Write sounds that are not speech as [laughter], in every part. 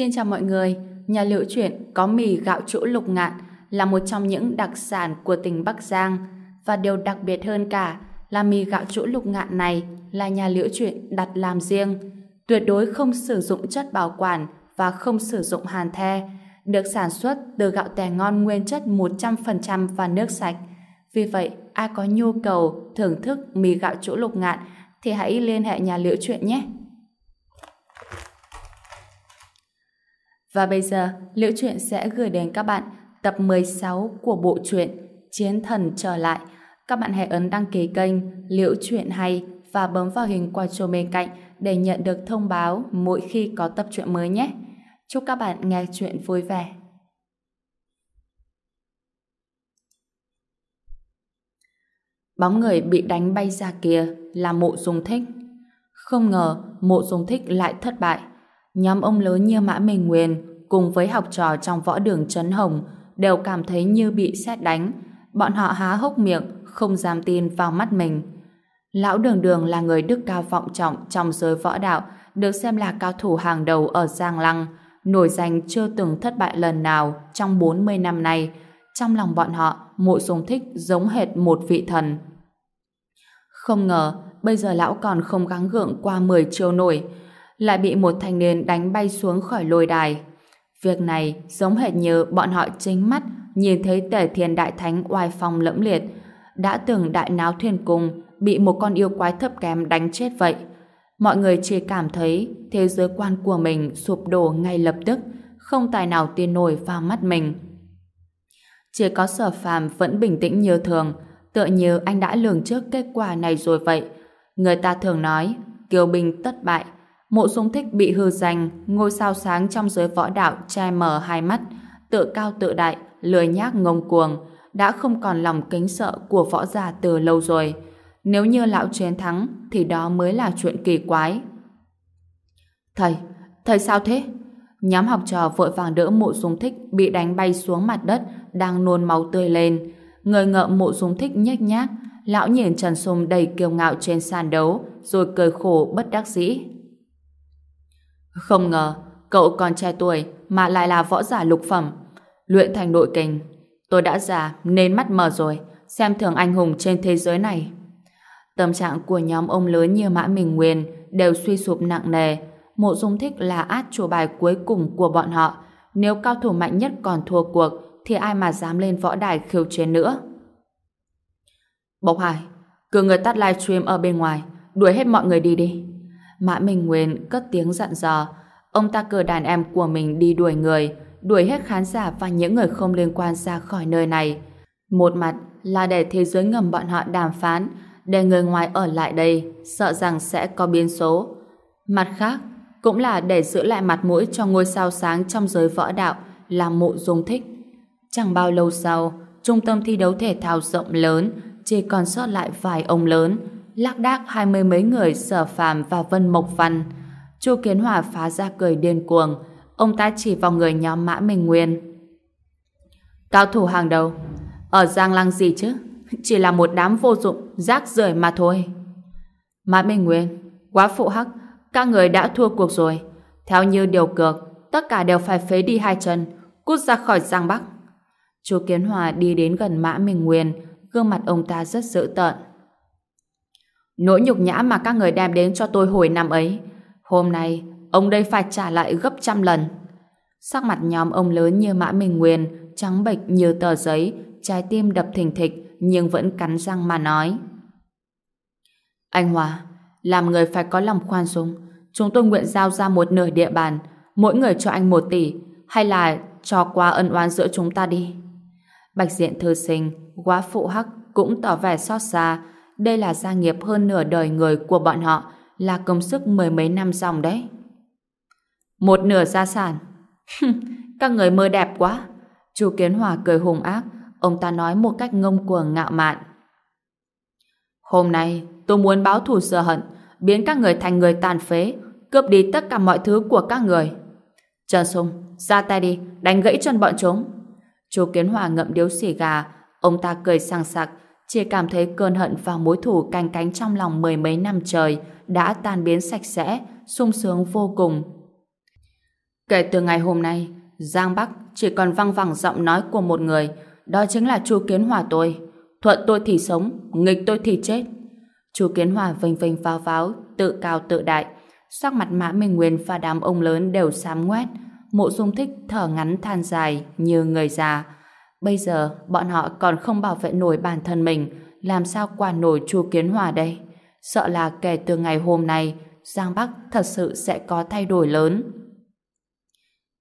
Xin chào mọi người, nhà liễu chuyện có mì gạo chỗ lục ngạn là một trong những đặc sản của tỉnh Bắc Giang. Và điều đặc biệt hơn cả là mì gạo chỗ lục ngạn này là nhà liễu chuyện đặt làm riêng. Tuyệt đối không sử dụng chất bảo quản và không sử dụng hàn the. Được sản xuất từ gạo tẻ ngon nguyên chất 100% và nước sạch. Vì vậy ai có nhu cầu thưởng thức mì gạo chỗ lục ngạn thì hãy liên hệ nhà liễu chuyện nhé. Và bây giờ, Liễu Chuyện sẽ gửi đến các bạn tập 16 của bộ truyện Chiến Thần Trở Lại. Các bạn hãy ấn đăng ký kênh Liễu Chuyện Hay và bấm vào hình quả chuông bên cạnh để nhận được thông báo mỗi khi có tập truyện mới nhé. Chúc các bạn nghe chuyện vui vẻ. Bóng người bị đánh bay ra kia là mộ dung thích. Không ngờ mộ dung thích lại thất bại nhóm ông lớn như Mã Minh Nguyên cùng với học trò trong võ đường Trấn Hồng đều cảm thấy như bị xét đánh. Bọn họ há hốc miệng, không dám tin vào mắt mình. Lão Đường Đường là người đức cao vọng trọng trong giới võ đạo, được xem là cao thủ hàng đầu ở Giang Lăng, nổi danh chưa từng thất bại lần nào trong 40 năm nay. Trong lòng bọn họ, mộ dung thích giống hệt một vị thần. Không ngờ, bây giờ lão còn không gắng gượng qua 10 chiêu nổi, lại bị một thanh niên đánh bay xuống khỏi lôi đài. Việc này giống hệt như bọn họ chính mắt nhìn thấy tể thiên đại thánh oai phong lẫm liệt, đã từng đại náo thiên cung bị một con yêu quái thấp kém đánh chết vậy. Mọi người chỉ cảm thấy thế giới quan của mình sụp đổ ngay lập tức, không tài nào tin nổi vào mắt mình. Chỉ có sở phàm vẫn bình tĩnh như thường, tựa như anh đã lường trước kết quả này rồi vậy. Người ta thường nói, kiều binh tất bại, Mộ dung thích bị hư danh, ngôi sao sáng trong giới võ đạo che mờ hai mắt, tự cao tự đại, lười nhác ngông cuồng, đã không còn lòng kính sợ của võ giả từ lâu rồi. Nếu như lão chiến thắng, thì đó mới là chuyện kỳ quái. Thầy, thầy sao thế? Nhóm học trò vội vàng đỡ mộ dung thích bị đánh bay xuống mặt đất, đang nôn máu tươi lên. Người ngợm mộ dung thích nhếch nhác, lão nhìn Trần Sùng đầy kiêu ngạo trên sàn đấu, rồi cười khổ bất đắc dĩ. Không ngờ, cậu còn trẻ tuổi mà lại là võ giả lục phẩm. Luyện thành nội kình. Tôi đã già nên mắt mờ rồi, xem thường anh hùng trên thế giới này. Tâm trạng của nhóm ông lớn như Mã Minh Nguyên đều suy sụp nặng nề. Mộ Dung Thích là át chủ bài cuối cùng của bọn họ. Nếu cao thủ mạnh nhất còn thua cuộc, thì ai mà dám lên võ đài khiêu chiến nữa. Bộc Hải, cử người tắt live stream ở bên ngoài, đuổi hết mọi người đi đi. Mã Minh Nguyên cất tiếng dặn dò. Ông ta cử đàn em của mình đi đuổi người, đuổi hết khán giả và những người không liên quan ra khỏi nơi này. Một mặt là để thế giới ngầm bọn họ đàm phán, để người ngoài ở lại đây, sợ rằng sẽ có biến số. Mặt khác, cũng là để giữ lại mặt mũi cho ngôi sao sáng trong giới võ đạo là mộ dung thích. Chẳng bao lâu sau, trung tâm thi đấu thể thao rộng lớn chỉ còn sót lại vài ông lớn, lác đác hai mươi mấy người sở phàm và Vân Mộc Văn. Chu Kiến Hòa phá ra cười điên cuồng, ông ta chỉ vào người nhóm Mã Minh Nguyên. Cao thủ hàng đầu, ở Giang Lăng gì chứ? [laughs] Chỉ là một đám vô dụng, rác rưởi mà thôi. Mã Minh Nguyên, quá phụ hắc, các người đã thua cuộc rồi. Theo như điều cược, tất cả đều phải phế đi hai chân, cút ra khỏi Giang Bắc. Chu Kiến Hòa đi đến gần Mã Minh Nguyên, gương mặt ông ta rất dữ tợn. Nỗi nhục nhã mà các người đem đến cho tôi hồi năm ấy. Hôm nay, ông đây phải trả lại gấp trăm lần. Sắc mặt nhóm ông lớn như Mã Minh Nguyên, trắng bệch như tờ giấy, trái tim đập thình thịch, nhưng vẫn cắn răng mà nói. Anh Hòa, làm người phải có lòng khoan dung. Chúng tôi nguyện giao ra một nửa địa bàn, mỗi người cho anh một tỷ, hay là cho qua ân oán giữa chúng ta đi. Bạch diện thư sinh, quá phụ hắc cũng tỏ vẻ xót xa, đây là gia nghiệp hơn nửa đời người của bọn họ, là công sức mười mấy năm dòng đấy. Một nửa gia sản. [laughs] Các người mơ đẹp quá. Chu Kiến Hòa cười hùng ác, ông ta nói một cách ngông cuồng ngạo mạn. Hôm nay, tôi muốn báo thù sửa hận, biến các người thành người tàn phế, cướp đi tất cả mọi thứ của các người. Trần Sung, ra tay đi, đánh gãy chân bọn chúng. Chu Kiến Hòa ngậm điếu xì gà, ông ta cười sang sặc, chỉ cảm thấy cơn hận và mối thù canh cánh trong lòng mười mấy năm trời đã tan biến sạch sẽ, sung sướng vô cùng. Kể từ ngày hôm nay, Giang Bắc chỉ còn văng vẳng giọng nói của một người, đó chính là Chu Kiến Hòa tôi. Thuận tôi thì sống, nghịch tôi thì chết. Chu Kiến Hòa vinh vinh pháo pháo, tự cao tự đại. Sắc mặt Mã Minh Nguyên và đám ông lớn đều xám ngoét. Mộ dung thích thở ngắn than dài như người già. Bây giờ bọn họ còn không bảo vệ nổi bản thân mình, làm sao qua nổi Chu Kiến Hòa đây? Sợ là kể từ ngày hôm nay, Giang Bắc thật sự sẽ có thay đổi lớn.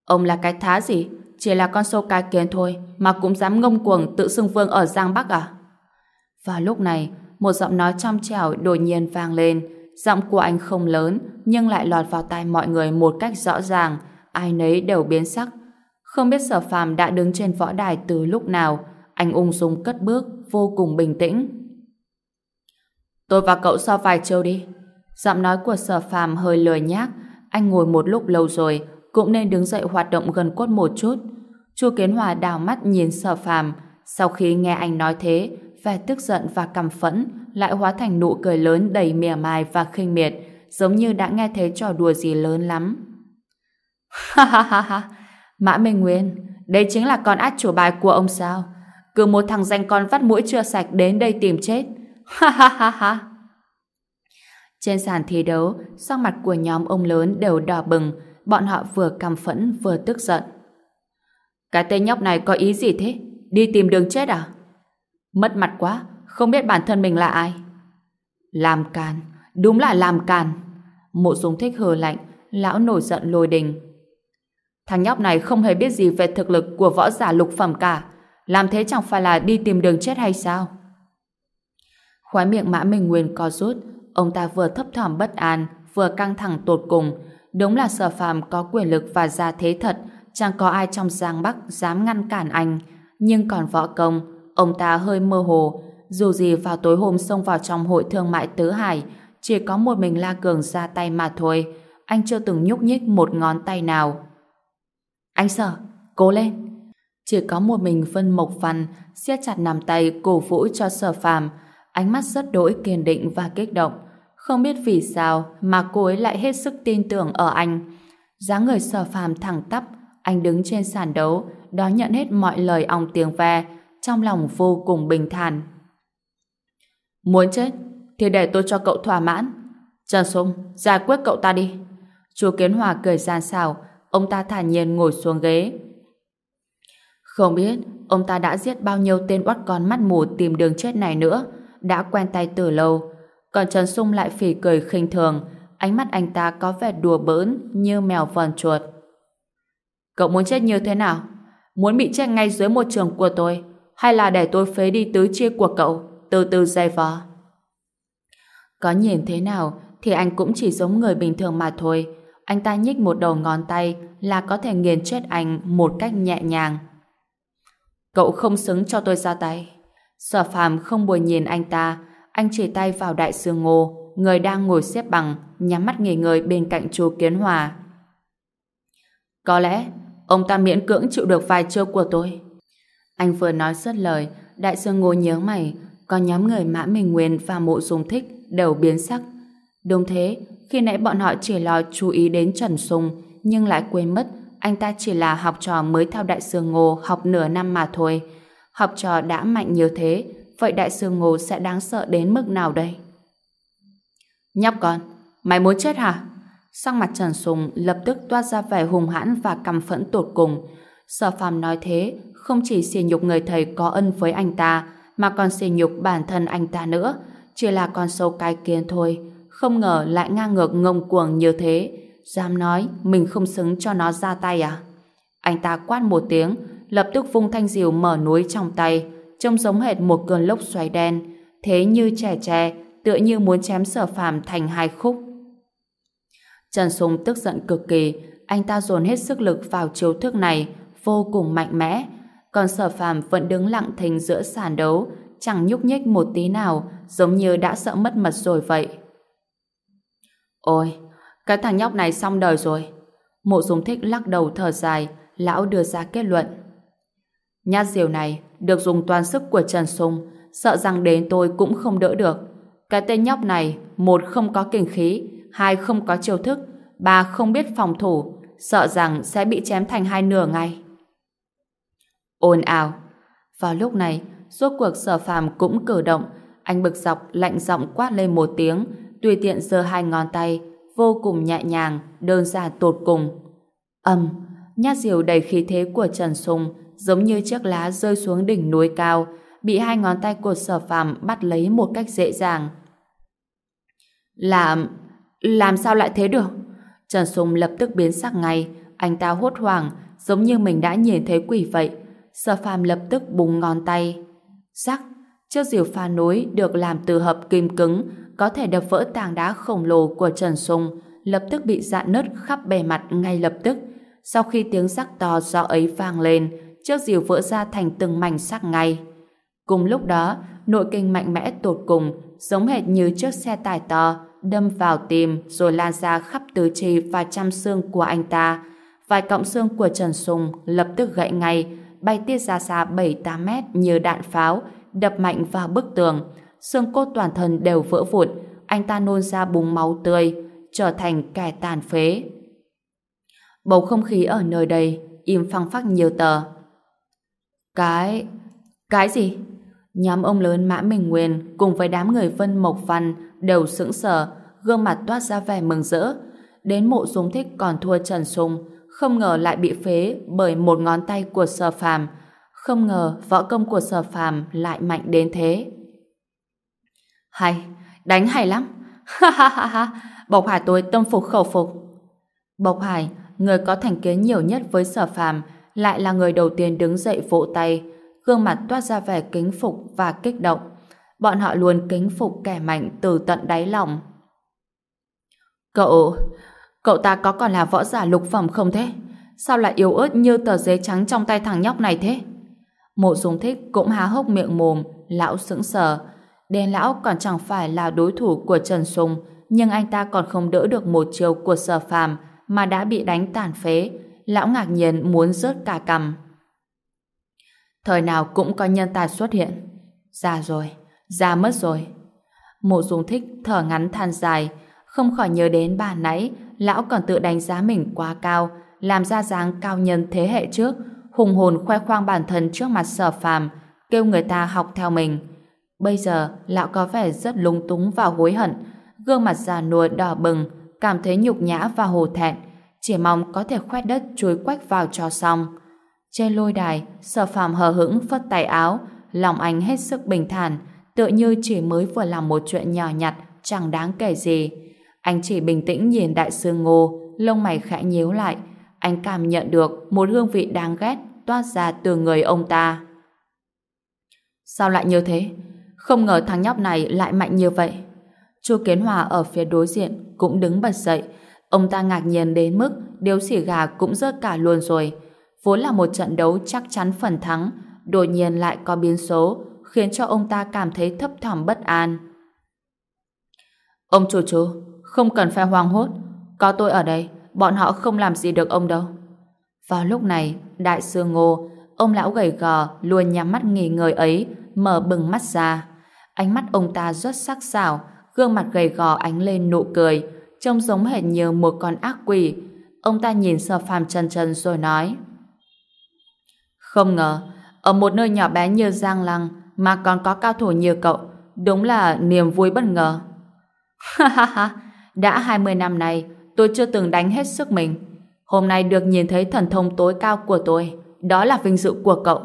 Ông là cái thá gì? Chỉ là con sâu cái kiến thôi, mà cũng dám ngông cuồng tự xưng vương ở Giang Bắc à? Và lúc này, một giọng nói trong trẻo đột nhiên vang lên. Giọng của anh không lớn, nhưng lại lọt vào tai mọi người một cách rõ ràng. Ai nấy đều biến sắc. Không biết sở phàm đã đứng trên võ đài từ lúc nào. Anh ung dung cất bước, vô cùng bình tĩnh. Tôi và cậu so vài chiêu đi. Giọng nói của sở phàm hơi lười nhác. Anh ngồi một lúc lâu rồi, cũng nên đứng dậy hoạt động gần cốt một chút. Chu Kiến Hòa đào mắt nhìn sở phàm. Sau khi nghe anh nói thế, vẻ tức giận và căm phẫn lại hóa thành nụ cười lớn đầy mỉa mai và khinh miệt, giống như đã nghe thấy trò đùa gì lớn lắm. [laughs] Ha ha ha ha, Mã Minh Nguyên, đây chính là con át chủ bài của ông sao? Cứ một thằng danh con vắt mũi chưa sạch đến đây tìm chết. Ha ha ha ha. Trên sàn thi đấu, sắc mặt của nhóm ông lớn đều đỏ bừng, bọn họ vừa căm phẫn vừa tức giận. Cái tên nhóc này có ý gì thế? Đi tìm đường chết à? Mất mặt quá, không biết bản thân mình là ai. Làm càn, đúng là làm càn. Mộ dung thích hờ lạnh, lão nổi giận lôi đình. Thằng nhóc này không hề biết gì về thực lực của võ giả lục phẩm cả. Làm thế chẳng phải là đi tìm đường chết hay sao? Khói miệng mã minh nguyên co rút, ông ta vừa thấp thỏm bất an, vừa căng thẳng tột cùng. Đúng là sở phàm có quyền lực và gia thế thật, chẳng có ai trong Giang Bắc dám ngăn cản anh. Nhưng còn võ công, ông ta hơi mơ hồ, dù gì vào tối hôm xông vào trong hội thương mại Tứ Hải, chỉ có một mình La Cường ra tay mà thôi. Anh chưa từng nhúc nhích một ngón tay nào. Anh sợ, cố lên. Chỉ có một mình phân Mộc phần siết chặt nắm tay cổ vũ cho sở phàm, ánh mắt rất đỗi kiên định và kích động. Không biết vì sao mà cô ấy lại hết sức tin tưởng ở anh. dáng người sở phàm thẳng tắp, anh đứng trên sàn đấu, đón nhận hết mọi lời ong tiếng ve, trong lòng vô cùng bình thản. Muốn chết, thì để tôi cho cậu thỏa mãn. Trần Sung, giải quyết cậu ta đi. Chú Kiến Hòa cười gian xào, ông ta thản nhiên ngồi xuống ghế. Không biết ông ta đã giết bao nhiêu tên oắt con mắt mù tìm đường chết này nữa, đã quen tay từ lâu. Còn Trần Sung lại phỉ cười khinh thường, ánh mắt anh ta có vẻ đùa bỡn như mèo vờn chuột. Cậu muốn chết như thế nào? Muốn bị chết ngay dưới một trường của tôi, hay là để tôi phế đi tứ chia của cậu, từ từ dày vò? Có nhìn thế nào thì anh cũng chỉ giống người bình thường mà thôi. Anh ta nhích một đầu ngón tay là có thể nghiền chết anh một cách nhẹ nhàng. Cậu không xứng cho tôi ra tay. Sở phàm không buồn nhìn anh ta, anh chỉ tay vào đại sư ngô, người đang ngồi xếp bằng, nhắm mắt nghỉ ngơi bên cạnh chú Kiến Hòa. Có lẽ, ông ta miễn cưỡng chịu được vài chiêu của tôi. Anh vừa nói xuất lời, đại sư ngô nhớ mày, có nhóm người Mã Minh Nguyên và Mộ Dung Thích đều biến sắc. Đúng thế, khi nãy bọn họ chỉ lo chú ý đến Trần Sùng nhưng lại quên mất anh ta chỉ là học trò mới theo đại sư Ngô học nửa năm mà thôi. Học trò đã mạnh như thế, vậy đại sư Ngô sẽ đáng sợ đến mức nào đây? Nhóc con, mày muốn chết hả? Sang mặt Trần Sùng lập tức toát ra vẻ hùng hãn và căm phẫn tột cùng. Sở phàm nói thế, không chỉ xỉ nhục người thầy có ân với anh ta, mà còn xỉ nhục bản thân anh ta nữa. Chỉ là con sâu cái kiến thôi, không ngờ lại ngang ngược ngông cuồng như thế. Dám nói mình không xứng cho nó ra tay à? Anh ta quát một tiếng, lập tức vung thanh diều mở núi trong tay, trông giống hệt một cơn lốc xoáy đen, thế như trẻ tre, tựa như muốn chém sở phàm thành hai khúc. Trần Sùng tức giận cực kỳ, anh ta dồn hết sức lực vào chiêu thức này, vô cùng mạnh mẽ. Còn sở phàm vẫn đứng lặng thinh giữa sàn đấu, chẳng nhúc nhích một tí nào, giống như đã sợ mất mật rồi vậy. Ôi, cái thằng nhóc này xong đời rồi. Mộ dung thích lắc đầu thở dài, lão đưa ra kết luận. Nhát diều này được dùng toàn sức của Trần Sung, sợ rằng đến tôi cũng không đỡ được. Cái tên nhóc này, một không có kinh khí, hai không có chiêu thức, ba không biết phòng thủ, sợ rằng sẽ bị chém thành hai nửa ngay. Ồn ào. Vào lúc này, rốt cuộc sở phàm cũng cử động, anh bực dọc lạnh giọng quát lên một tiếng, tùy tiện giơ hai ngón tay, vô cùng nhẹ nhàng, đơn giản tột cùng. Âm, nhát diều đầy khí thế của Trần Sùng giống như chiếc lá rơi xuống đỉnh núi cao, bị hai ngón tay của sở phàm bắt lấy một cách dễ dàng. Làm... làm sao lại thế được? Trần Sùng lập tức biến sắc ngay, anh ta hốt hoảng, giống như mình đã nhìn thấy quỷ vậy. Sở phàm lập tức búng ngón tay. Sắc, chiếc diều pha nối được làm từ hợp kim cứng, có thể đập vỡ tảng đá khổng lồ của Trần Sùng, lập tức bị dạn nứt khắp bề mặt ngay lập tức. Sau khi tiếng sắc to do ấy vang lên, chiếc diều vỡ ra thành từng mảnh sắc ngay. Cùng lúc đó, nội kinh mạnh mẽ tột cùng, giống hệt như chiếc xe tải to, đâm vào tim rồi lan ra khắp tứ chi và trăm xương của anh ta. Vài cọng xương của Trần Sùng lập tức gãy ngay, bay tiết ra xa 7-8 mét như đạn pháo, đập mạnh vào bức tường. Xương cốt toàn thân đều vỡ vụn, anh ta nôn ra búng máu tươi, trở thành kẻ tàn phế. Bầu không khí ở nơi đây im phăng phắc nhiều tờ. Cái... cái gì? Nhóm ông lớn Mã Minh Nguyên cùng với đám người Vân Mộc Văn đều sững sờ, gương mặt toát ra vẻ mừng rỡ. Đến mộ dung thích còn thua Trần sùng, không ngờ lại bị phế bởi một ngón tay của sở phàm. Không ngờ võ công của sở phàm lại mạnh đến thế. Hay, đánh hay lắm. Ha ha ha ha, Bộc Hải tôi tâm phục khẩu phục. Bộc Hải, người có thành kiến nhiều nhất với sở phàm, lại là người đầu tiên đứng dậy vỗ tay, gương mặt toát ra vẻ kính phục và kích động. Bọn họ luôn kính phục kẻ mạnh từ tận đáy lòng. Cậu... Cậu ta có còn là võ giả lục phẩm không thế? Sao lại yếu ớt như tờ giấy trắng trong tay thằng nhóc này thế? Mộ dung thích cũng há hốc miệng mồm, lão sững sờ. Đen lão còn chẳng phải là đối thủ của Trần sùng nhưng anh ta còn không đỡ được một chiều của sở phàm mà đã bị đánh tàn phế. Lão ngạc nhiên muốn rớt cả cầm. Thời nào cũng có nhân tài xuất hiện. Già rồi, già mất rồi. Mộ dung thích thở ngắn than dài, không khỏi nhớ đến bà nãy, lão còn tự đánh giá mình quá cao, làm ra dáng cao nhân thế hệ trước, hùng hồn khoe khoang bản thân trước mặt sở phàm, kêu người ta học theo mình. Bây giờ, lão có vẻ rất lúng túng và hối hận, gương mặt già nua đỏ bừng, cảm thấy nhục nhã và hồ thẹn, chỉ mong có thể khoét đất chuối quách vào cho xong. Trên lôi đài, sở phàm hờ hững phất tay áo, lòng anh hết sức bình thản, tựa như chỉ mới vừa làm một chuyện nhỏ nhặt, chẳng đáng kể gì. Anh chỉ bình tĩnh nhìn đại sư Ngô, lông mày khẽ nhíu lại. Anh cảm nhận được một hương vị đáng ghét toát ra từ người ông ta. Sao lại như thế? Không ngờ thằng nhóc này lại mạnh như vậy. Chu Kiến Hòa ở phía đối diện cũng đứng bật dậy. Ông ta ngạc nhiên đến mức điếu xỉ gà cũng rớt cả luôn rồi. Vốn là một trận đấu chắc chắn phần thắng, đột nhiên lại có biến số, khiến cho ông ta cảm thấy thấp thỏm bất an. Ông chủ chú, không cần phải hoang hốt. Có tôi ở đây, bọn họ không làm gì được ông đâu. Vào lúc này, đại sư Ngô, ông lão gầy gò luôn nhắm mắt nghỉ ngơi ấy, mở bừng mắt ra. Ánh mắt ông ta rất sắc sảo, gương mặt gầy gò ánh lên nụ cười, trông giống hệt như một con ác quỷ. Ông ta nhìn Sở Phàm chân chân rồi nói: "Không ngờ, ở một nơi nhỏ bé như Giang Lăng mà còn có cao thủ như cậu, đúng là niềm vui bất ngờ." [laughs] Ha ha ha, đã 20 năm nay, tôi chưa từng đánh hết sức mình. Hôm nay được nhìn thấy thần thông tối cao của tôi, đó là vinh dự của cậu.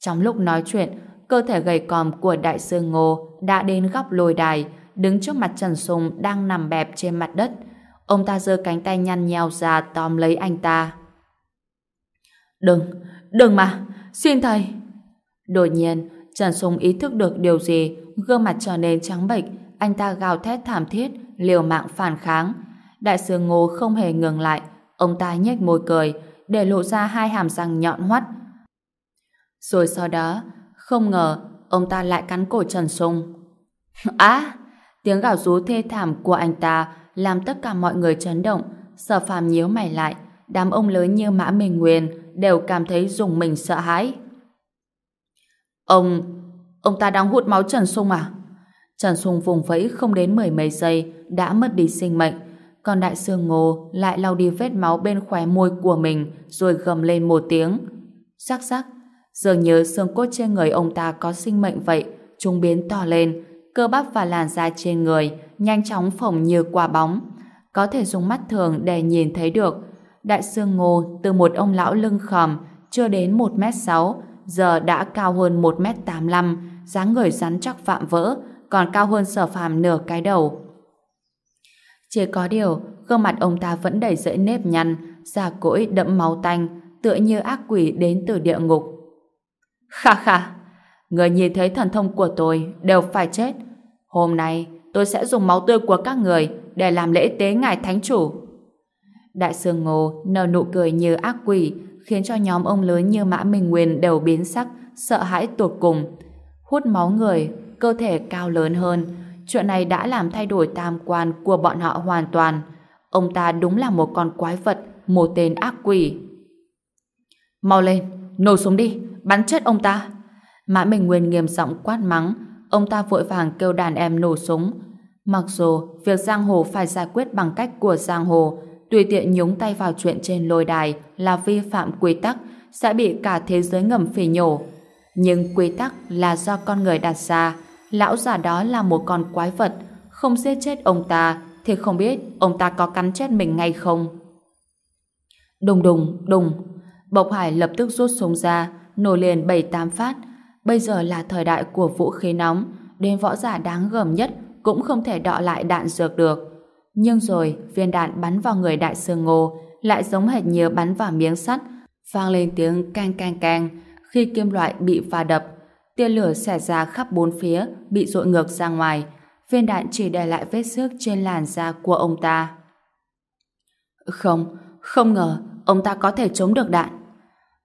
Trong lúc nói chuyện, cơ thể gầy còm của đại sư Ngô đã đến góc lồi đài, đứng trước mặt Trần Sùng đang nằm bẹp trên mặt đất. Ông ta giơ cánh tay nhăn nheo ra tóm lấy anh ta. Đừng, đừng mà, xin thầy. Đột nhiên, Trần Sùng ý thức được điều gì, gương mặt trở nên trắng bệch, anh ta gào thét thảm thiết, liều mạng phản kháng. Đại sư Ngô không hề ngừng lại, ông ta nhếch môi cười, để lộ ra hai hàm răng nhọn hoắt. Rồi sau đó, không ngờ, ông ta lại cắn cổ Trần Sung. [laughs] Á! tiếng gào rú thê thảm của anh ta làm tất cả mọi người chấn động, sở phàm nhíu mày lại, đám ông lớn như Mã Minh Nguyên đều cảm thấy dùng mình sợ hãi. Ông... ông ta đang hút máu Trần Sung à? Trần Sung vùng vẫy không đến mười mấy giây đã mất đi sinh mệnh. Còn đại sư Ngô lại lau đi vết máu bên khóe môi của mình rồi gầm lên một tiếng. Sắc sắc, dường như xương cốt trên người ông ta có sinh mệnh vậy, chúng biến to lên, cơ bắp và làn da trên người nhanh chóng phồng như quả bóng. Có thể dùng mắt thường để nhìn thấy được. Đại xương Ngô từ một ông lão lưng khòm chưa đến 1m6, giờ đã cao hơn 1m85, dáng người rắn chắc vạm vỡ, còn cao hơn sở phàm nửa cái đầu. Chỉ có điều, gương mặt ông ta vẫn đầy rẫy nếp nhăn, da cỗi đẫm máu tanh, tựa như ác quỷ đến từ địa ngục. Kha kha, người nhìn thấy thần thông của tôi đều phải chết. Hôm nay, tôi sẽ dùng máu tươi của các người để làm lễ tế ngài thánh chủ. Đại sư Ngô nở nụ cười như ác quỷ, khiến cho nhóm ông lớn như Mã Minh Nguyên đều biến sắc, sợ hãi tột cùng. Hút máu người, cơ thể cao lớn hơn, chuyện này đã làm thay đổi tam quan của bọn họ hoàn toàn. Ông ta đúng là một con quái vật, một tên ác quỷ. Mau lên, nổ súng đi, bắn chết ông ta. Mã Minh Nguyên nghiêm giọng quát mắng, ông ta vội vàng kêu đàn em nổ súng. Mặc dù việc giang hồ phải giải quyết bằng cách của giang hồ, tùy tiện nhúng tay vào chuyện trên lôi đài là vi phạm quy tắc, sẽ bị cả thế giới ngầm phỉ nhổ. Nhưng quy tắc là do con người đặt ra, lão già đó là một con quái vật, không giết chết ông ta thì không biết ông ta có cắn chết mình ngay không. Đùng đùng, đùng. Bộc Hải lập tức rút súng ra, nổ liền bảy tám phát. Bây giờ là thời đại của vũ khí nóng, đến võ giả đáng gờm nhất cũng không thể đọ lại đạn dược được. Nhưng rồi, viên đạn bắn vào người đại sư Ngô lại giống hệt như bắn vào miếng sắt, vang lên tiếng cang cang cang khi kim loại bị va đập. Tia lửa xẻ ra khắp bốn phía, bị dội ngược ra ngoài. Viên đạn chỉ để lại vết xước trên làn da của ông ta. Không, không ngờ ông ta có thể chống được đạn.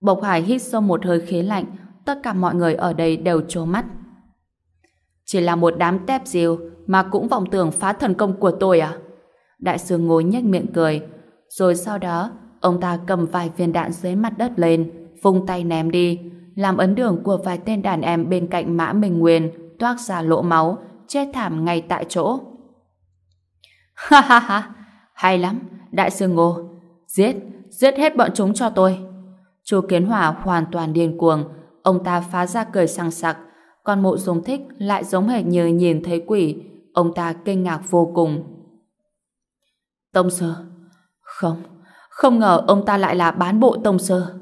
Bộc Hải hít sâu một hơi khí lạnh, tất cả mọi người ở đây đều trố mắt. Chỉ là một đám tép diều mà cũng vọng tưởng phá thần công của tôi à? Đại sư ngồi nhếch miệng cười, rồi sau đó ông ta cầm vài viên đạn dưới mặt đất lên, vung tay ném đi, làm ấn đường của vài tên đàn em bên cạnh Mã Minh Nguyên toát ra lỗ máu, chết thảm ngay tại chỗ. Ha ha ha, hay lắm, đại sư Ngô, giết, giết hết bọn chúng cho tôi. Chu Kiến Hòa hoàn toàn điên cuồng, ông ta phá ra cười sang sặc, còn mộ dung thích lại giống hệt như nhìn thấy quỷ, ông ta kinh ngạc vô cùng. Tông sơ, không, không ngờ ông ta lại là bán bộ tông sơ.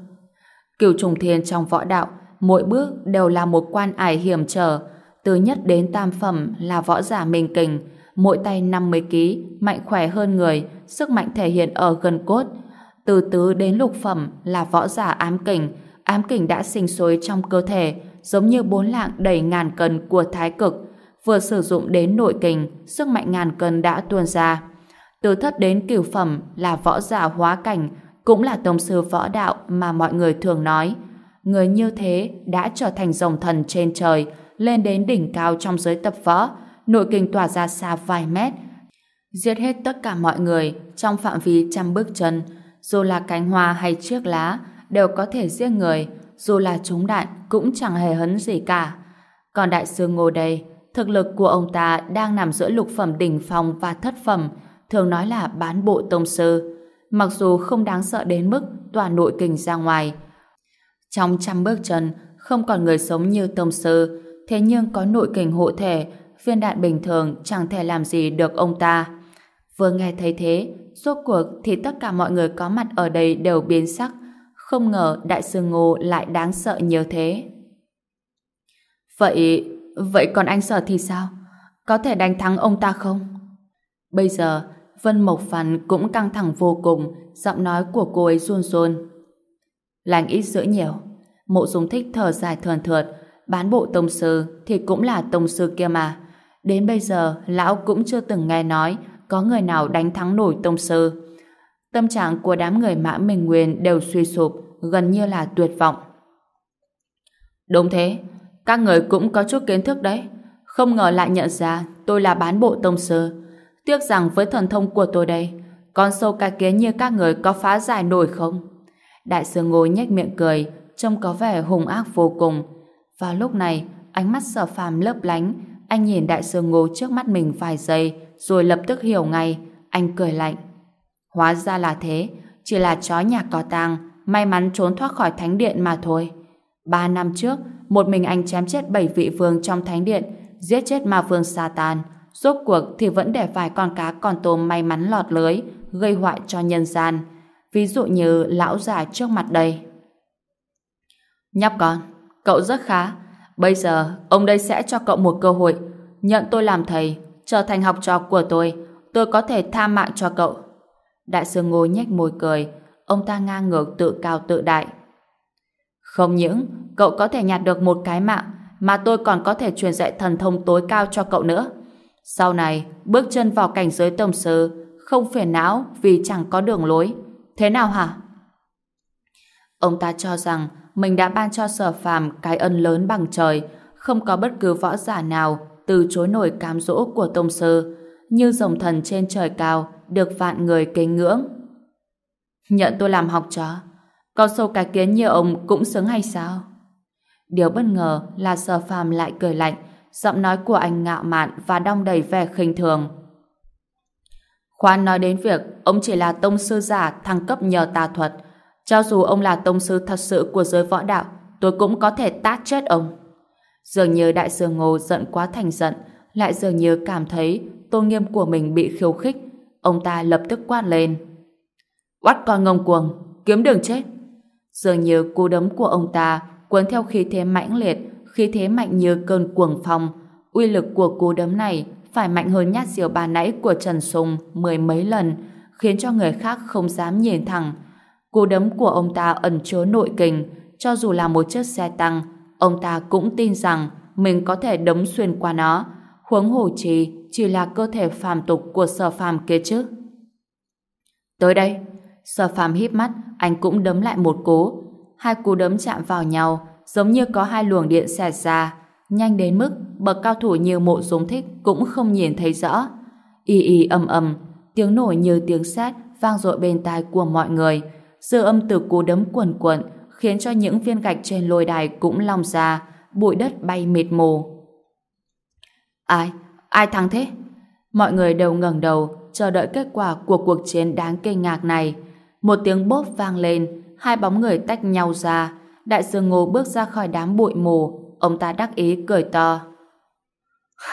Cửu trùng thiên trong võ đạo, mỗi bước đều là một quan ải hiểm trở, từ nhất đến tam phẩm là võ giả minh kình, mỗi tay 50 kg, mạnh khỏe hơn người, sức mạnh thể hiện ở gần cốt. Từ tứ đến lục phẩm là võ giả ám kình, ám kình đã sinh sôi trong cơ thể, giống như bốn lạng đầy ngàn cân của thái cực, vừa sử dụng đến nội kình, sức mạnh ngàn cân đã tuôn ra. Từ thất đến cửu phẩm là võ giả hóa cảnh, cũng là tông sư võ đạo mà mọi người thường nói. Người như thế đã trở thành rồng thần trên trời, lên đến đỉnh cao trong giới tập võ, nội kình tỏa ra xa vài mét, giết hết tất cả mọi người trong phạm vi trăm bước chân, dù là cánh hoa hay chiếc lá, đều có thể giết người, dù là trúng đạn cũng chẳng hề hấn gì cả. Còn đại sư Ngô đây, thực lực của ông ta đang nằm giữa lục phẩm đỉnh phong và thất phẩm, thường nói là bán bộ tông sư. Mặc dù không đáng sợ đến mức toàn nội kình ra ngoài. Trong trăm bước chân, không còn người sống như tông sư, thế nhưng có nội kình hộ thể, viên đạn bình thường chẳng thể làm gì được ông ta. Vừa nghe thấy thế, rốt cuộc thì tất cả mọi người có mặt ở đây đều biến sắc, không ngờ đại sư Ngô lại đáng sợ nhiều thế. Vậy, vậy còn anh sợ thì sao? Có thể đánh thắng ông ta không? Bây giờ, Vân Mộc Phàn cũng căng thẳng vô cùng, giọng nói của cô ấy run run. Lành ít giữ nhiều. Mộ dung thích thở dài thườn thượt, bán bộ tông sư thì cũng là tông sư kia mà. Đến bây giờ, lão cũng chưa từng nghe nói có người nào đánh thắng nổi tông sơ Tâm trạng của đám người mã Minh Nguyên đều suy sụp, gần như là tuyệt vọng. Đúng thế, các người cũng có chút kiến thức đấy. Không ngờ lại nhận ra tôi là bán bộ tông sơ Tiếc rằng với thần thông của tôi đây, con sâu cái kiến như các người có phá giải nổi không? Đại sư ngồi nhếch miệng cười, trông có vẻ hùng ác vô cùng. Vào lúc này, ánh mắt sở phàm lấp lánh, anh nhìn đại sư Ngô trước mắt mình vài giây, rồi lập tức hiểu ngay. Anh cười lạnh. Hóa ra là thế, chỉ là chó nhà có tang, may mắn trốn thoát khỏi thánh điện mà thôi. Ba năm trước, một mình anh chém chết bảy vị vương trong thánh điện, giết chết ma vương Satan. Rốt cuộc thì vẫn để vài con cá còn tôm may mắn lọt lưới, gây hoại cho nhân gian. Ví dụ như lão già trước mặt đây. Nhóc con, cậu rất khá. Bây giờ, ông đây sẽ cho cậu một cơ hội. Nhận tôi làm thầy, trở thành học trò của tôi. Tôi có thể tha mạng cho cậu. Đại sư Ngô nhếch môi cười. Ông ta ngang ngược tự cao tự đại. Không những, cậu có thể nhặt được một cái mạng, mà tôi còn có thể truyền dạy thần thông tối cao cho cậu nữa. Sau này, bước chân vào cảnh giới tông sư, không phiền não vì chẳng có đường lối. Thế nào hả? Ông ta cho rằng mình đã ban cho sở phàm cái ân lớn bằng trời, không có bất cứ võ giả nào từ chối nổi cám dỗ của tông Sơ, như rồng thần trên trời cao được vạn người kính ngưỡng. Nhận tôi làm học trò, con sâu cái kiến như ông cũng xứng hay sao? Điều bất ngờ là sở phàm lại cười lạnh, giọng nói của anh ngạo mạn và đong đầy vẻ khinh thường. Khoan nói đến việc ông chỉ là tông sư giả thăng cấp nhờ tà thuật, cho dù ông là tông sư thật sự của giới võ đạo, tôi cũng có thể tát chết ông. Dường như đại sư Ngô giận quá thành giận, lại dường như cảm thấy tôn nghiêm của mình bị khiêu khích. Ông ta lập tức quát lên. "Quát con ngông cuồng, kiếm đường chết. Dường như cú đấm của ông ta cuốn theo khí thế mãnh liệt, khí thế mạnh như cơn cuồng phong. Uy lực của cú đấm này phải mạnh hơn nhát diều bà nãy của Trần Sùng mười mấy lần, khiến cho người khác không dám nhìn thẳng. Cú đấm của ông ta ẩn chứa nội kình, cho dù là một chiếc xe tăng, ông ta cũng tin rằng mình có thể đấm xuyên qua nó, huống hồ chi chỉ là cơ thể phàm tục của sở phàm kia chứ. Tới đây, sở phàm híp mắt, anh cũng đấm lại một cú. Hai cú đấm chạm vào nhau, giống như có hai luồng điện xẹt ra, nhanh đến mức bậc cao thủ như mộ dung thích cũng không nhìn thấy rõ. Y y ầm ầm, tiếng nổ như tiếng sét vang dội bên tai của mọi người. Dư âm từ cú đấm cuồn cuộn khiến cho những viên gạch trên lôi đài cũng long ra, bụi đất bay mịt mù. Ai? Ai thắng thế? Mọi người đều ngẩng đầu chờ đợi kết quả của cuộc chiến đáng kinh ngạc này. Một tiếng bốp vang lên, hai bóng người tách nhau ra. Đại sư Ngô bước ra khỏi đám bụi mù, ông ta đắc ý cười to. [laughs]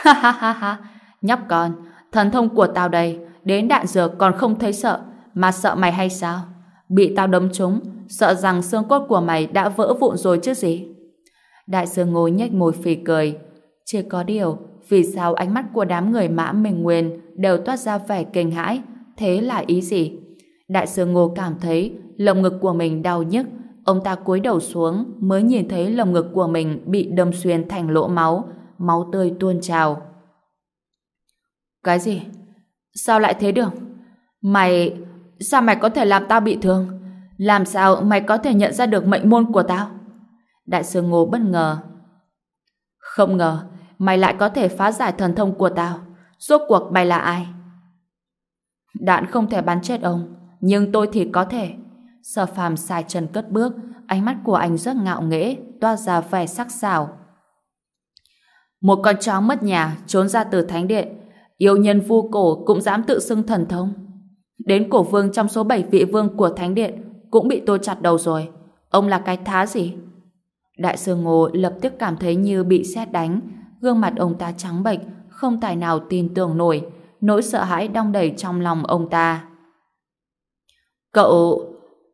Ha ha ha ha, nhóc con, thần thông của tao đây, đến đạn dược còn không thấy sợ, mà sợ mày hay sao? Bị tao đấm trúng, sợ rằng xương cốt của mày đã vỡ vụn rồi chứ gì? Đại sư Ngô nhếch môi phì cười. Chỉ có điều, vì sao ánh mắt của đám người mã mình nguyên đều toát ra vẻ kinh hãi, thế là ý gì? Đại sư Ngô cảm thấy lồng ngực của mình đau nhức, ông ta cúi đầu xuống mới nhìn thấy lồng ngực của mình bị đâm xuyên thành lỗ máu, máu tươi tuôn trào. Cái gì? Sao lại thế được? Mày... Sao mày có thể làm tao bị thương? Làm sao mày có thể nhận ra được mệnh môn của tao? Đại sư Ngô bất ngờ. Không ngờ, mày lại có thể phá giải thần thông của tao. Rốt cuộc mày là ai? Đạn không thể bắn chết ông, nhưng tôi thì có thể. Sở phàm xài chân cất bước, ánh mắt của anh rất ngạo nghễ, toa ra vẻ sắc sảo. Một con chó mất nhà, trốn ra từ thánh điện, yêu nhân vu cổ cũng dám tự xưng thần thông. Đến cổ vương trong số 7 vị vương của thánh điện cũng bị tôi chặt đầu rồi. Ông là cái thá gì? Đại sư Ngô lập tức cảm thấy như bị sét đánh, gương mặt ông ta trắng bệch, không tài nào tin tưởng nổi, nỗi sợ hãi đong đầy trong lòng ông ta. Cậu...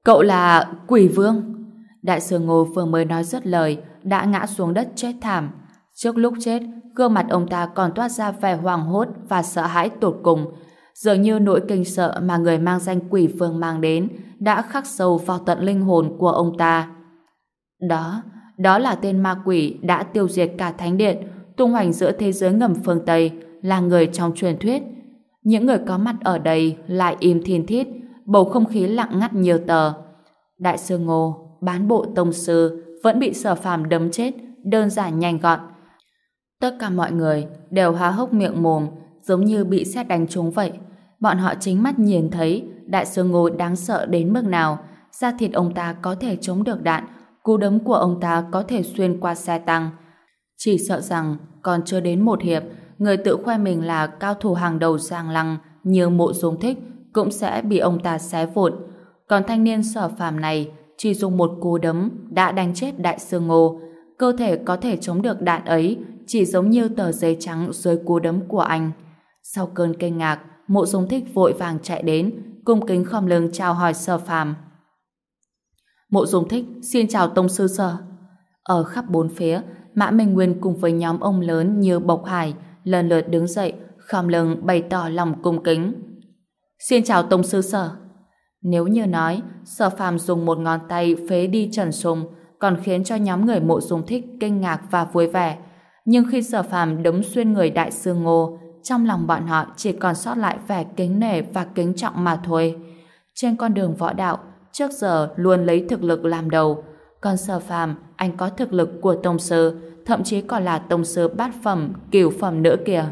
cậu là quỷ vương? Đại sư Ngô vừa mới nói dứt lời, đã ngã xuống đất chết thảm. Trước lúc chết, gương mặt ông ta còn toát ra vẻ hoàng hốt và sợ hãi tột cùng. Dường như nỗi kinh sợ mà người mang danh quỷ phương mang đến đã khắc sâu vào tận linh hồn của ông ta. Đó, đó là tên ma quỷ đã tiêu diệt cả thánh điện, tung hoành giữa thế giới ngầm phương Tây, là người trong truyền thuyết. Những người có mặt ở đây lại im thiên thít, bầu không khí lặng ngắt nhiều tờ. Đại sư Ngô, bán bộ tông sư, vẫn bị sở phàm đấm chết, đơn giản nhanh gọn. Tất cả mọi người đều há hốc miệng mồm, giống như bị xét đánh trúng vậy. Bọn họ chính mắt nhìn thấy đại sư Ngô đáng sợ đến mức nào, da thịt ông ta có thể chống được đạn, cú đấm của ông ta có thể xuyên qua xe tăng. Chỉ sợ rằng còn chưa đến một hiệp, người tự khoe mình là cao thủ hàng đầu giang lăng như mộ dung thích cũng sẽ bị ông ta xé vụn. Còn thanh niên sở phàm này chỉ dùng một cú đấm đã đánh chết đại sư Ngô. Cơ thể có thể chống được đạn ấy chỉ giống như tờ giấy trắng dưới cú đấm của anh. Sau cơn kinh ngạc, mộ dung thích vội vàng chạy đến, cung kính khom lưng chào hỏi sở phàm. Mộ dung thích, xin chào tông sư sở. Ở khắp bốn phía, Mã Minh Nguyên cùng với nhóm ông lớn như Bộc Hải lần lượt đứng dậy, khom lưng bày tỏ lòng cung kính. Xin chào tông sư sở. Nếu như nói, sở phàm dùng một ngón tay phế đi Trần Sùng, còn khiến cho nhóm người mộ dung thích kinh ngạc và vui vẻ. Nhưng khi sở phàm đấm xuyên người đại sư Ngô, trong lòng bọn họ chỉ còn sót lại vẻ kính nể và kính trọng mà thôi. Trên con đường võ đạo, trước giờ luôn lấy thực lực làm đầu. Còn sở phàm, anh có thực lực của tông sư, thậm chí còn là tông sư bát phẩm, cửu phẩm nữa kìa.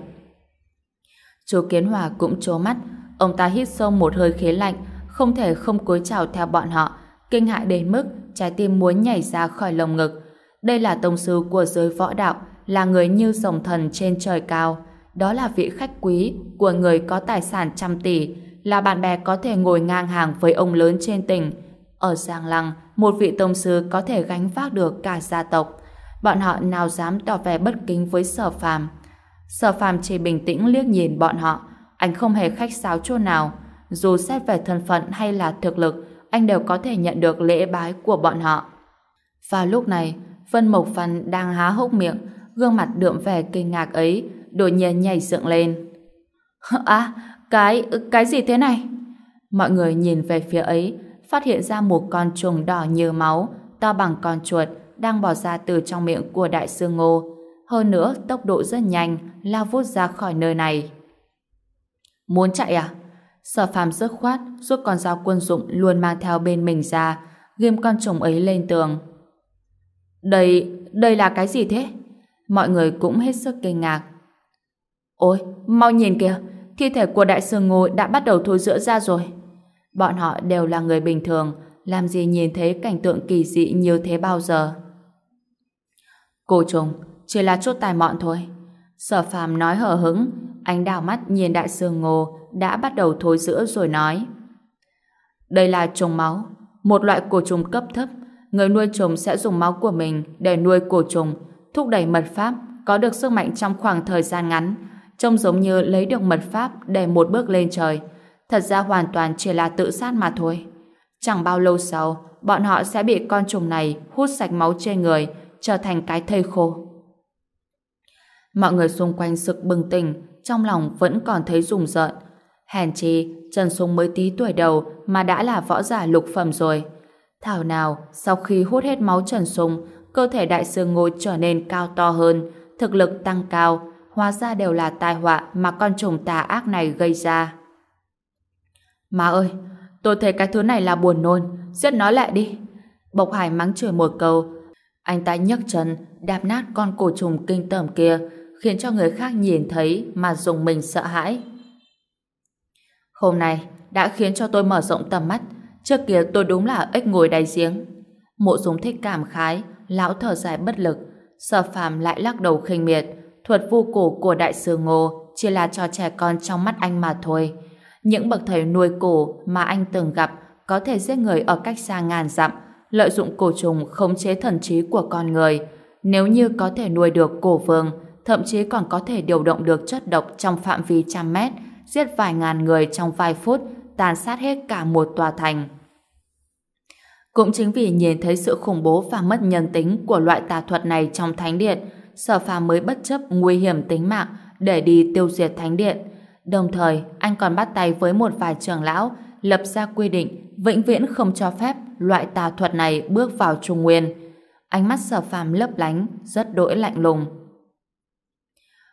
Chú Kiến Hòa cũng trố mắt, ông ta hít sâu một hơi khí lạnh, không thể không cúi chào theo bọn họ, kinh hại đến mức trái tim muốn nhảy ra khỏi lồng ngực. Đây là tông sư của giới võ đạo, là người như rồng thần trên trời cao. Đó là vị khách quý của người có tài sản trăm tỷ, là bạn bè có thể ngồi ngang hàng với ông lớn trên tỉnh. Ở Giang Lăng, một vị tông sư có thể gánh vác được cả gia tộc. Bọn họ nào dám tỏ vẻ bất kính với sở phàm. Sở phàm chỉ bình tĩnh liếc nhìn bọn họ. Anh không hề khách sáo chỗ nào. Dù xét về thân phận hay là thực lực, anh đều có thể nhận được lễ bái của bọn họ. Vào lúc này, Vân Mộc Văn đang há hốc miệng, gương mặt đượm vẻ kinh ngạc ấy, đột nhiên nhảy dựng lên. À, cái, cái gì thế này? Mọi người nhìn về phía ấy, phát hiện ra một con trùng đỏ như máu, to bằng con chuột, đang bỏ ra từ trong miệng của đại sư Ngô. Hơn nữa, tốc độ rất nhanh, lao vút ra khỏi nơi này. Muốn chạy à? Sở phàm dứt khoát, rút con dao quân dụng luôn mang theo bên mình ra, ghim con trùng ấy lên tường. Đây, đây là cái gì thế? Mọi người cũng hết sức kinh ngạc. Ôi, mau nhìn kìa, thi thể của đại sư Ngô đã bắt đầu thối rữa ra rồi. Bọn họ đều là người bình thường, làm gì nhìn thấy cảnh tượng kỳ dị như thế bao giờ. Cô trùng, chỉ là chút tài mọn thôi. Sở phàm nói hở hứng, ánh đào mắt nhìn đại sư Ngô đã bắt đầu thối rữa rồi nói. Đây là trùng máu, một loại cổ trùng cấp thấp. Người nuôi trùng sẽ dùng máu của mình để nuôi cổ trùng, thúc đẩy mật pháp, có được sức mạnh trong khoảng thời gian ngắn, trông giống như lấy được mật pháp để một bước lên trời. Thật ra hoàn toàn chỉ là tự sát mà thôi. Chẳng bao lâu sau, bọn họ sẽ bị con trùng này hút sạch máu trên người, trở thành cái thây khô. Mọi người xung quanh sực bừng tỉnh, trong lòng vẫn còn thấy rùng rợn. Hèn chi, Trần Sung mới tí tuổi đầu mà đã là võ giả lục phẩm rồi. Thảo nào, sau khi hút hết máu Trần Sung, cơ thể đại sư Ngô trở nên cao to hơn, thực lực tăng cao, hóa ra đều là tai họa mà con trùng tà ác này gây ra. Má ơi, tôi thấy cái thứ này là buồn nôn, giết nó lại đi. Bộc Hải mắng chửi một câu, anh ta nhấc chân, đạp nát con cổ trùng kinh tởm kia, khiến cho người khác nhìn thấy mà dùng mình sợ hãi. Hôm nay đã khiến cho tôi mở rộng tầm mắt, trước kia tôi đúng là ếch ngồi đáy giếng. Mộ Dung thích cảm khái, lão thở dài bất lực, Sở Phàm lại lắc đầu khinh miệt, thuật vu cổ của đại sư Ngô chỉ là cho trẻ con trong mắt anh mà thôi. Những bậc thầy nuôi cổ mà anh từng gặp có thể giết người ở cách xa ngàn dặm, lợi dụng cổ trùng khống chế thần trí của con người. Nếu như có thể nuôi được cổ vương, thậm chí còn có thể điều động được chất độc trong phạm vi trăm mét, giết vài ngàn người trong vài phút, tàn sát hết cả một tòa thành. Cũng chính vì nhìn thấy sự khủng bố và mất nhân tính của loại tà thuật này trong thánh điện, sở phàm mới bất chấp nguy hiểm tính mạng để đi tiêu diệt thánh điện. Đồng thời, anh còn bắt tay với một vài trưởng lão lập ra quy định vĩnh viễn không cho phép loại tà thuật này bước vào Trung Nguyên. Ánh mắt sở phàm lấp lánh, rất đỗi lạnh lùng.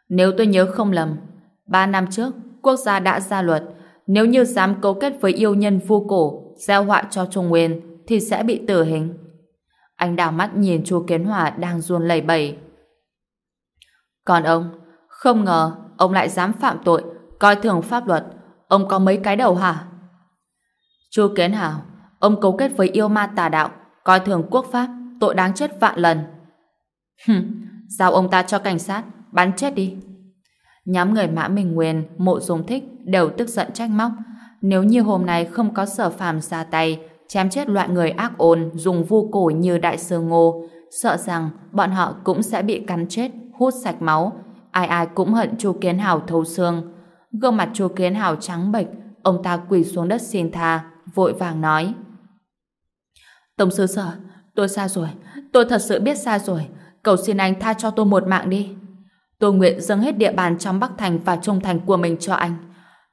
Nếu tôi nhớ không lầm, ba năm trước, quốc gia đã ra luật, nếu như dám cấu kết với yêu nhân vu cổ, gieo họa cho Trung Nguyên, thì sẽ bị tử hình. Anh đào mắt nhìn chu Kiến Hòa đang run lẩy bẩy. Còn ông, không ngờ ông lại dám phạm tội, coi thường pháp luật. Ông có mấy cái đầu hả? Chu Kiến Hào, ông cấu kết với yêu ma tà đạo, coi thường quốc pháp, tội đáng chết vạn lần. Hừm, giao ông ta cho cảnh sát, bắn chết đi. Nhóm người Mã Minh Nguyên, Mộ Dung Thích đều tức giận trách móc. Nếu như hôm nay không có sở phàm ra tay, chém chết loại người ác ôn dùng vu cổ như đại sư ngô, sợ rằng bọn họ cũng sẽ bị cắn chết, hút sạch máu. Ai ai cũng hận chu Kiến Hào thấu xương. Gương mặt chu Kiến Hào trắng bệch, ông ta quỳ xuống đất xin tha, vội vàng nói. Tổng sư sở, tôi sai rồi, tôi thật sự biết sai rồi, cầu xin anh tha cho tôi một mạng đi. Tôi nguyện dâng hết địa bàn trong Bắc Thành và Trung Thành của mình cho anh.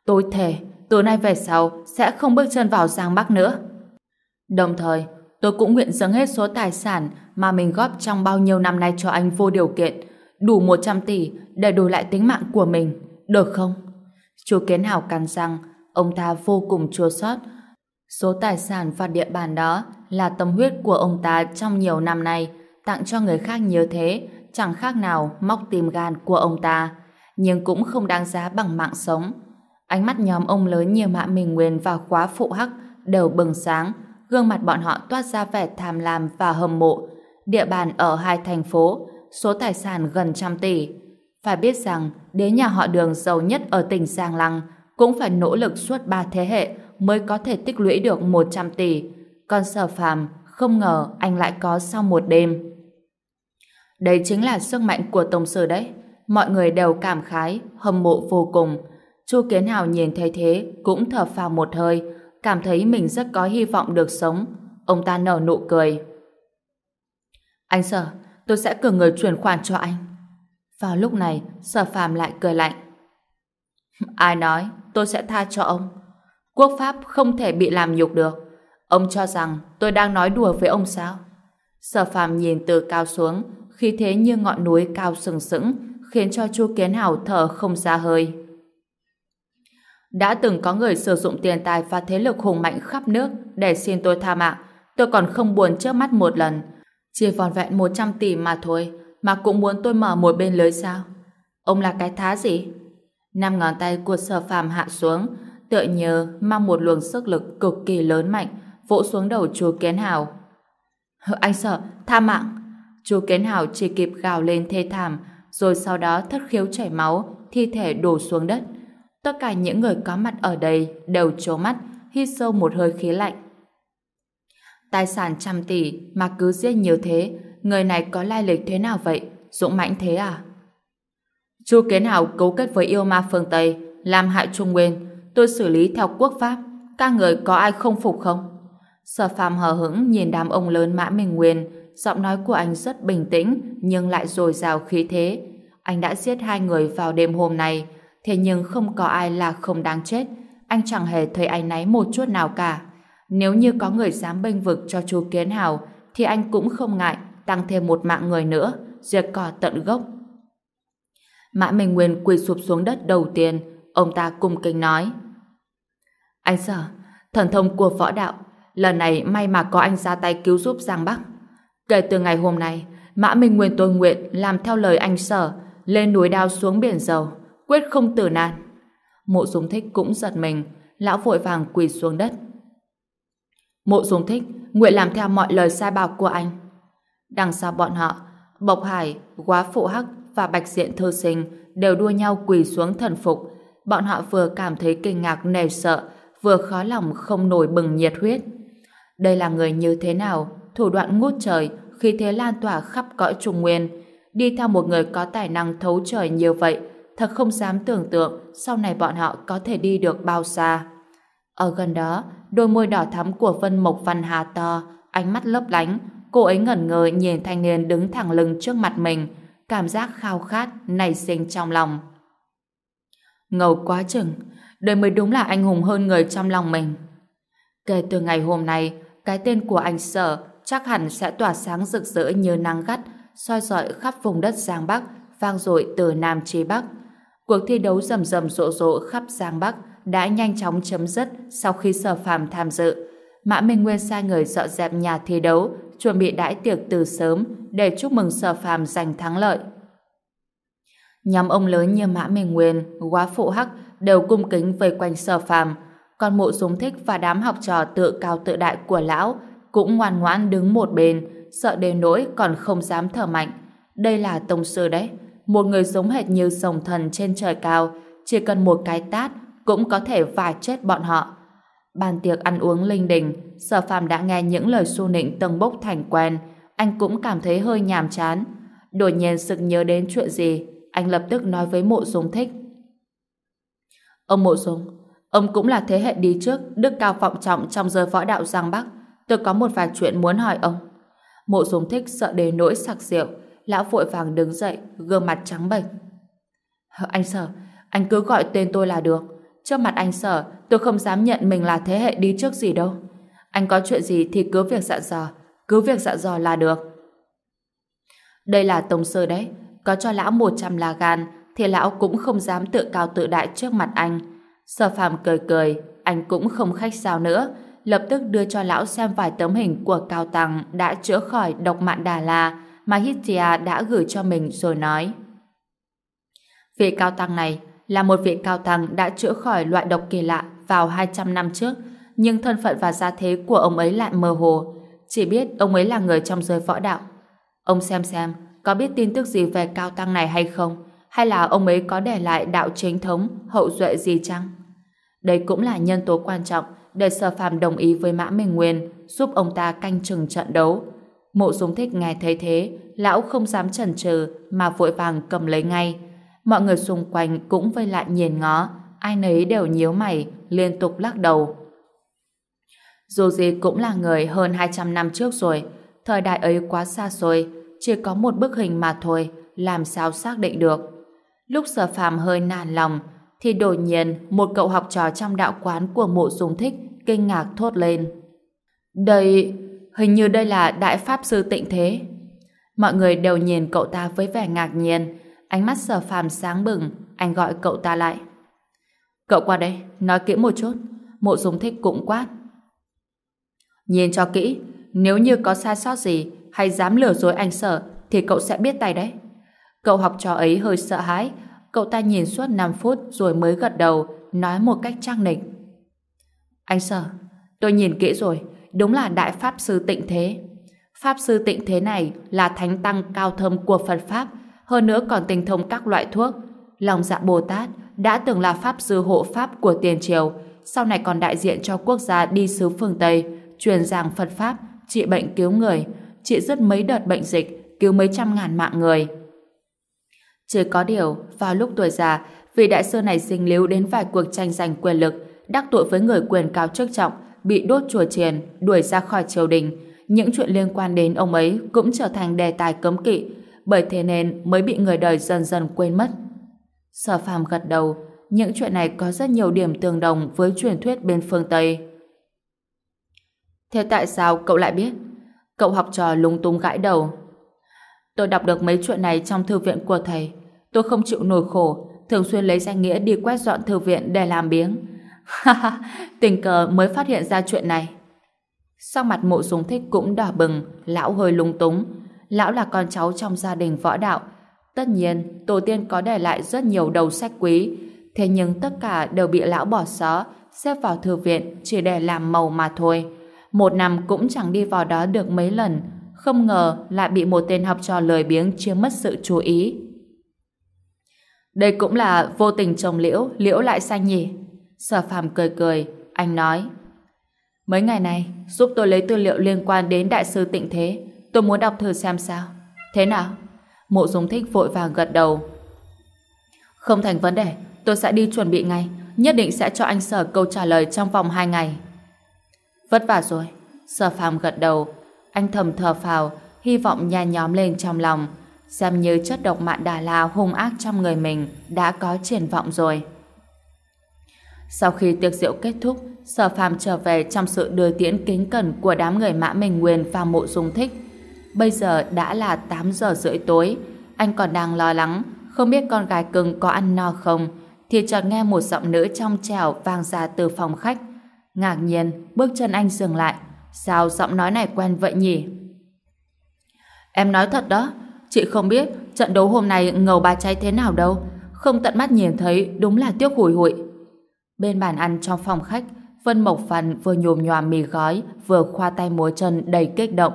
Tôi thề, tối nay về sau sẽ không bước chân vào Giang Bắc nữa. Đồng thời, tôi cũng nguyện dâng hết số tài sản mà mình góp trong bao nhiêu năm nay cho anh vô điều kiện, đủ 100 tỷ để đổi lại tính mạng của mình, được không? Chú Kiến Hảo cắn răng, ông ta vô cùng chua xót. Số tài sản và địa bàn đó là tâm huyết của ông ta trong nhiều năm nay, tặng cho người khác như thế, chẳng khác nào móc tim gan của ông ta, nhưng cũng không đáng giá bằng mạng sống. Ánh mắt nhóm ông lớn như Mã Minh Nguyên và khóa phụ hắc đều bừng sáng, gương mặt bọn họ toát ra vẻ tham lam và hâm mộ. Địa bàn ở hai thành phố, số tài sản gần trăm tỷ. Phải biết rằng, đế nhà họ đường giàu nhất ở tỉnh Giang Lăng cũng phải nỗ lực suốt ba thế hệ mới có thể tích lũy được 100 tỷ. Còn sở phàm, không ngờ anh lại có sau một đêm. Đây chính là sức mạnh của Tổng Sư đấy. Mọi người đều cảm khái, hâm mộ vô cùng. Chu Kiến Hào nhìn thấy thế cũng thở phào một hơi, cảm thấy mình rất có hy vọng được sống. Ông ta nở nụ cười. Anh Sở, tôi sẽ cử người chuyển khoản cho anh. Vào lúc này, Sở Phàm lại cười lạnh. Ai nói tôi sẽ tha cho ông? Quốc pháp không thể bị làm nhục được. Ông cho rằng tôi đang nói đùa với ông sao? Sở Phàm nhìn từ cao xuống, khi thế như ngọn núi cao sừng sững, khiến cho Chu Kiến Hào thở không ra hơi. Đã từng có người sử dụng tiền tài và thế lực hùng mạnh khắp nước để xin tôi tha mạng, tôi còn không buồn trước mắt một lần. Chỉ vòn vẹn 100 tỷ mà thôi, mà cũng muốn tôi mở một bên lưới sao? Ông là cái thá gì? Năm ngón tay của sở phàm hạ xuống, tựa như mang một luồng sức lực cực kỳ lớn mạnh, vỗ xuống đầu chú Kiến Hào. Anh sợ, tha mạng! Chú Kiến Hào chỉ kịp gào lên thê thảm, rồi sau đó thất khiếu chảy máu, thi thể đổ xuống đất. Tất cả những người có mặt ở đây đều trố mắt, hít sâu một hơi khí lạnh. Tài sản trăm tỷ mà cứ giết nhiều thế, người này có lai lịch thế nào vậy? Dũng mãnh thế à? Chu Kiến hảo cấu kết với yêu ma phương Tây, làm hại Trung Nguyên, tôi xử lý theo quốc pháp. Các người có ai không phục không? Sở phàm hờ hững nhìn đám ông lớn Mã Minh Nguyên, giọng nói của anh rất bình tĩnh nhưng lại dồi dào khí thế. Anh đã giết hai người vào đêm hôm nay, thế nhưng không có ai là không đáng chết. Anh chẳng hề thấy anh náy một chút nào cả. Nếu như có người dám bênh vực cho chú Kiến Hào, thì anh cũng không ngại tăng thêm một mạng người nữa, diệt cỏ tận gốc. Mã Minh Nguyên quỳ sụp xuống đất đầu tiên, ông ta cung kính nói. Anh sở, thần thông của võ đạo, lần này may mà có anh ra tay cứu giúp Giang Bắc. Kể từ ngày hôm nay, Mã Minh Nguyên tôi nguyện làm theo lời anh sở, lên núi đao xuống biển dầu, quyết không tử nan. Mộ Dung Thích cũng giật mình, lão vội vàng quỳ xuống đất. Mộ Dung Thích nguyện làm theo mọi lời sai bảo của anh. Đằng sau bọn họ, Bộc Hải, Quá Phụ Hắc và Bạch Diện Thư Sinh đều đua nhau quỳ xuống thần phục. Bọn họ vừa cảm thấy kinh ngạc nề sợ, vừa khó lòng không nổi bừng nhiệt huyết. Đây là người như thế nào? Thủ đoạn ngút trời, khi thế lan tỏa khắp cõi Trung Nguyên. Đi theo một người có tài năng thấu trời như vậy, thật không dám tưởng tượng sau này bọn họ có thể đi được bao xa. Ở gần đó, đôi môi đỏ thắm của Vân Mộc Văn Hà to, ánh mắt lấp lánh, cô ấy ngẩn ngơ nhìn thanh niên đứng thẳng lưng trước mặt mình, cảm giác khao khát nảy sinh trong lòng. Ngầu quá chừng, đời mới đúng là anh hùng hơn người trong lòng mình. Kể từ ngày hôm nay, cái tên của anh Sở chắc hẳn sẽ tỏa sáng rực rỡ như nắng gắt, soi dọi khắp vùng đất Giang Bắc, vang dội từ Nam chí Bắc. Cuộc thi đấu rầm rầm rộ rộ khắp Giang Bắc đã nhanh chóng chấm dứt sau khi Sở Phàm tham dự. Mã Minh Nguyên sai người dọn dẹp nhà thi đấu, chuẩn bị đãi tiệc từ sớm để chúc mừng Sở Phàm giành thắng lợi. Nhóm ông lớn như Mã Minh Nguyên, Quá Phụ Hắc đều cung kính vây quanh Sở Phàm, còn Mộ Dung Thích và đám học trò tự cao tự đại của lão cũng ngoan ngoãn đứng một bên, sợ đến nỗi còn không dám thở mạnh. Đây là tông sư đấy, một người giống hệt như sồng thần trên trời cao, chỉ cần một cái tát cũng có thể và chết bọn họ. Bàn tiệc ăn uống linh đình, Sở Phàm đã nghe những lời xu nịnh tầng bốc thành quen, anh cũng cảm thấy hơi nhàm chán. Đột nhiên sực nhớ đến chuyện gì, anh lập tức nói với Mộ Dung Thích. Ông Mộ Dung, ông cũng là thế hệ đi trước, đức cao vọng trọng trong giới võ đạo Giang Bắc. Tôi có một vài chuyện muốn hỏi ông. Mộ Dung Thích sợ đến nỗi sặc rượu, lão vội vàng đứng dậy, gương mặt trắng bệch. Anh sợ, anh cứ gọi tên tôi là được. Trước mặt anh Sở, tôi không dám nhận mình là thế hệ đi trước gì đâu. Anh có chuyện gì thì cứ việc dặn dò, cứ việc dặn dò là được. Đây là tổng sơ đấy, có cho lão 100 là gan, thì lão cũng không dám tự cao tự đại trước mặt anh. Sở phàm cười cười, anh cũng không khách sao nữa, lập tức đưa cho lão xem vài tấm hình của Cao Tăng đã chữa khỏi độc mạng Đà La mà Hitia đã gửi cho mình rồi nói. Vị Cao Tăng này là một vị Cao Tăng đã chữa khỏi loại độc kỳ lạ vào 200 năm trước, nhưng thân phận và gia thế của ông ấy lại mơ hồ. Chỉ biết ông ấy là người trong giới võ đạo. Ông xem xem, có biết tin tức gì về Cao Tăng này hay không? Hay là ông ấy có để lại đạo chính thống, hậu duệ gì chăng? Đây cũng là nhân tố quan trọng để Sở Phàm đồng ý với Mã Minh Nguyên giúp ông ta canh chừng trận đấu. Mộ Dung Thích nghe thấy thế, lão không dám chần chừ mà vội vàng cầm lấy ngay. Mọi người xung quanh cũng vây lại nhìn ngó, ai nấy đều nhíu mày, liên tục lắc đầu. Dù gì cũng là người hơn 200 năm trước rồi, thời đại ấy quá xa xôi, chỉ có một bức hình mà thôi, làm sao xác định được. Lúc sở phàm hơi nản lòng, thì đột nhiên một cậu học trò trong đạo quán của mộ dung thích kinh ngạc thốt lên. Đây, hình như đây là Đại Pháp Sư Tịnh Thế. Mọi người đều nhìn cậu ta với vẻ ngạc nhiên, ánh mắt sở phàm sáng bừng, anh gọi cậu ta lại. Cậu qua đây, nói kỹ một chút. Mộ dung thích cũng quát. Nhìn cho kỹ, nếu như có sai sót gì hay dám lừa dối anh sở thì cậu sẽ biết tay đấy. Cậu học trò ấy hơi sợ hãi, cậu ta nhìn suốt 5 phút rồi mới gật đầu, nói một cách trang nịch. Anh sở, tôi nhìn kỹ rồi, đúng là Đại Pháp Sư Tịnh Thế. Pháp Sư Tịnh Thế này là thánh tăng cao thâm của Phật Pháp, hơn nữa còn tinh thông các loại thuốc. Lòng dạ Bồ Tát đã từng là Pháp Sư hộ Pháp của tiền triều, sau này còn đại diện cho quốc gia đi xứ phương Tây, truyền giảng Phật Pháp, trị bệnh cứu người, trị rất mấy đợt bệnh dịch, cứu mấy trăm ngàn mạng người. Chỉ có điều, vào lúc tuổi già, vị đại sư này sinh líu đến vài cuộc tranh giành quyền lực, đắc tội với người quyền cao chức trọng, bị đốt chùa chiền, đuổi ra khỏi triều đình. Những chuyện liên quan đến ông ấy cũng trở thành đề tài cấm kỵ, bởi thế nên mới bị người đời dần dần quên mất. Sở phàm gật đầu, những chuyện này có rất nhiều điểm tương đồng với truyền thuyết bên phương Tây. Thế tại sao cậu lại biết? Cậu học trò lung tung gãi đầu. Tôi đọc được mấy chuyện này trong thư viện của thầy. Tôi không chịu nổi khổ, thường xuyên lấy danh nghĩa đi quét dọn thư viện để làm biếng. Ha ha, tình cờ mới phát hiện ra chuyện này. Sau mặt mộ dung thích cũng đỏ bừng, lão hơi lung túng. Lão là con cháu trong gia đình võ đạo. Tất nhiên, tổ tiên có để lại rất nhiều đầu sách quý, thế nhưng tất cả đều bị lão bỏ xó, xếp vào thư viện chỉ để làm màu mà thôi. Một năm cũng chẳng đi vào đó được mấy lần, không ngờ lại bị một tên học trò lười biếng chiếm mất sự chú ý. Đây cũng là vô tình trồng liễu, liễu lại xanh nhỉ? Sở phàm cười cười, anh nói. Mấy ngày này, giúp tôi lấy tư liệu liên quan đến đại sư tịnh thế. Tôi muốn đọc thử xem sao. Thế nào? Mộ dung thích vội vàng gật đầu. Không thành vấn đề, tôi sẽ đi chuẩn bị ngay. Nhất định sẽ cho anh sở câu trả lời trong vòng 2 ngày. Vất vả rồi. Sở phàm gật đầu. Anh thầm thở phào, hy vọng nhà nhóm lên trong lòng. Xem như chất độc mạng đà la hung ác trong người mình đã có triển vọng rồi. Sau khi tiệc rượu kết thúc, Sở Phàm trở về trong sự đưa tiễn kính cẩn của đám người Mã Minh Nguyên và Mộ Dung Thích. Bây giờ đã là 8 giờ rưỡi tối, anh còn đang lo lắng, không biết con gái cưng có ăn no không, thì chợt nghe một giọng nữ trong trẻo vang ra từ phòng khách. Ngạc nhiên, bước chân anh dừng lại. Sao giọng nói này quen vậy nhỉ? Em nói thật đó, chị không biết trận đấu hôm nay ngầu ba cháy thế nào đâu. Không tận mắt nhìn thấy đúng là tiếc hủi hụi. Bên bàn ăn trong phòng khách, Vân Mộc Phần vừa nhồm nhòa mì gói, vừa khoa tay múa chân đầy kích động.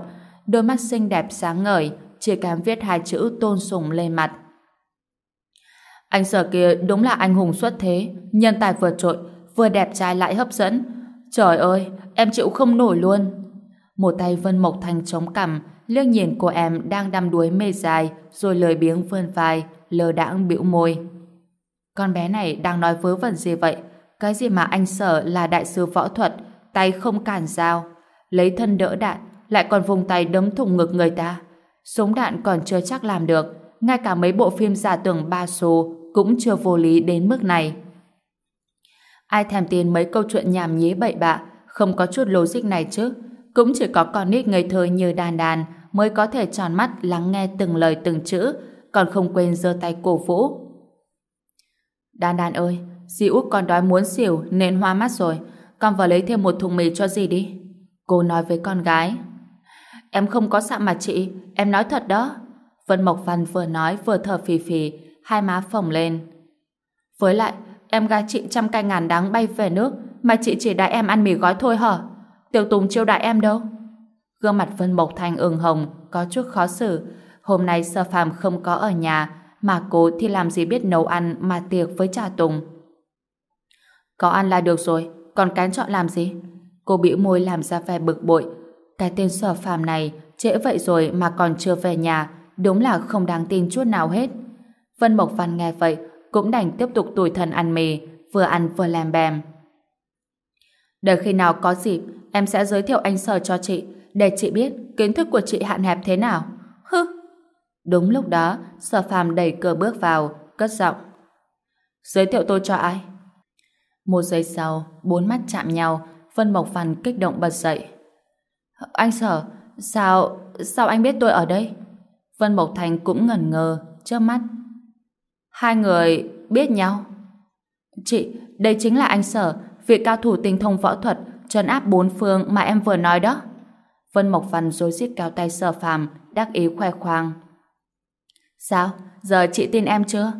Đôi mắt xinh đẹp sáng ngời, chỉ kém viết hai chữ tôn sùng lên mặt. Anh sở kia đúng là anh hùng xuất thế, nhân tài vượt trội, vừa đẹp trai lại hấp dẫn. Trời ơi, em chịu không nổi luôn. Một tay Vân Mộc Thành chống cằm, liếc nhìn cô em đang đăm đuối mê dài, rồi lời biếng vươn vai, lờ đãng bĩu môi. Con bé này đang nói vớ vẩn gì vậy? Cái gì mà anh sở là đại sư võ thuật, tay không cản dao, lấy thân đỡ đạn, lại còn vùng tay đấm thủng ngực người ta. Súng đạn còn chưa chắc làm được, ngay cả mấy bộ phim giả tưởng ba số cũng chưa vô lý đến mức này. Ai thèm tin mấy câu chuyện nhảm nhí bậy bạ, không có chút logic này chứ. Cũng chỉ có con nít ngây thơ như đàn đàn mới có thể tròn mắt lắng nghe từng lời từng chữ, còn không quên giơ tay cổ vũ. Đan đan ơi, dì Út con đói muốn xỉu nên hoa mắt rồi. Con vào lấy thêm một thùng mì cho dì đi. Cô nói với con gái. Em không có sạm mặt chị, em nói thật đó. Vân Mộc Văn vừa nói vừa thở phì phì, hai má phồng lên. Với lại, em gái chị trăm cây ngàn đắng bay về nước, mà chị chỉ đại em ăn mì gói thôi hả? Tiểu Tùng chiêu đại em đâu? Gương mặt Vân Mộc Thành ửng hồng, có chút khó xử. Hôm nay Sơ Phàm không có ở nhà, mà cô thì làm gì biết nấu ăn mà tiệc với trà Tùng. Có ăn là được rồi, còn cán chọn làm gì? Cô bĩu môi làm ra vẻ bực bội. Cái tên Sở Phàm này trễ vậy rồi mà còn chưa về nhà, đúng là không đáng tin chút nào hết. Vân Mộc Văn nghe vậy, cũng đành tiếp tục tủi thân ăn mì, vừa ăn vừa làm bèm. Đợi khi nào có dịp, em sẽ giới thiệu anh Sở cho chị, để chị biết kiến thức của chị hạn hẹp thế nào. Hứ! Đúng lúc đó, Sở Phàm đẩy cửa bước vào, cất giọng. Giới thiệu tôi cho ai? Một giây sau, bốn mắt chạm nhau, Vân Mộc Văn kích động bật dậy. Anh Sở, sao, sao anh biết tôi ở đây? Vân Mộc Thành cũng ngẩn ngờ, chớp mắt. Hai người biết nhau. Chị, đây chính là anh Sở, vị cao thủ tinh thông võ thuật, trấn áp bốn phương mà em vừa nói đó. Vân Mộc Văn rối rít cao tay Sở Phàm, đắc ý khoe khoang. Sao? Giờ chị tin em chưa?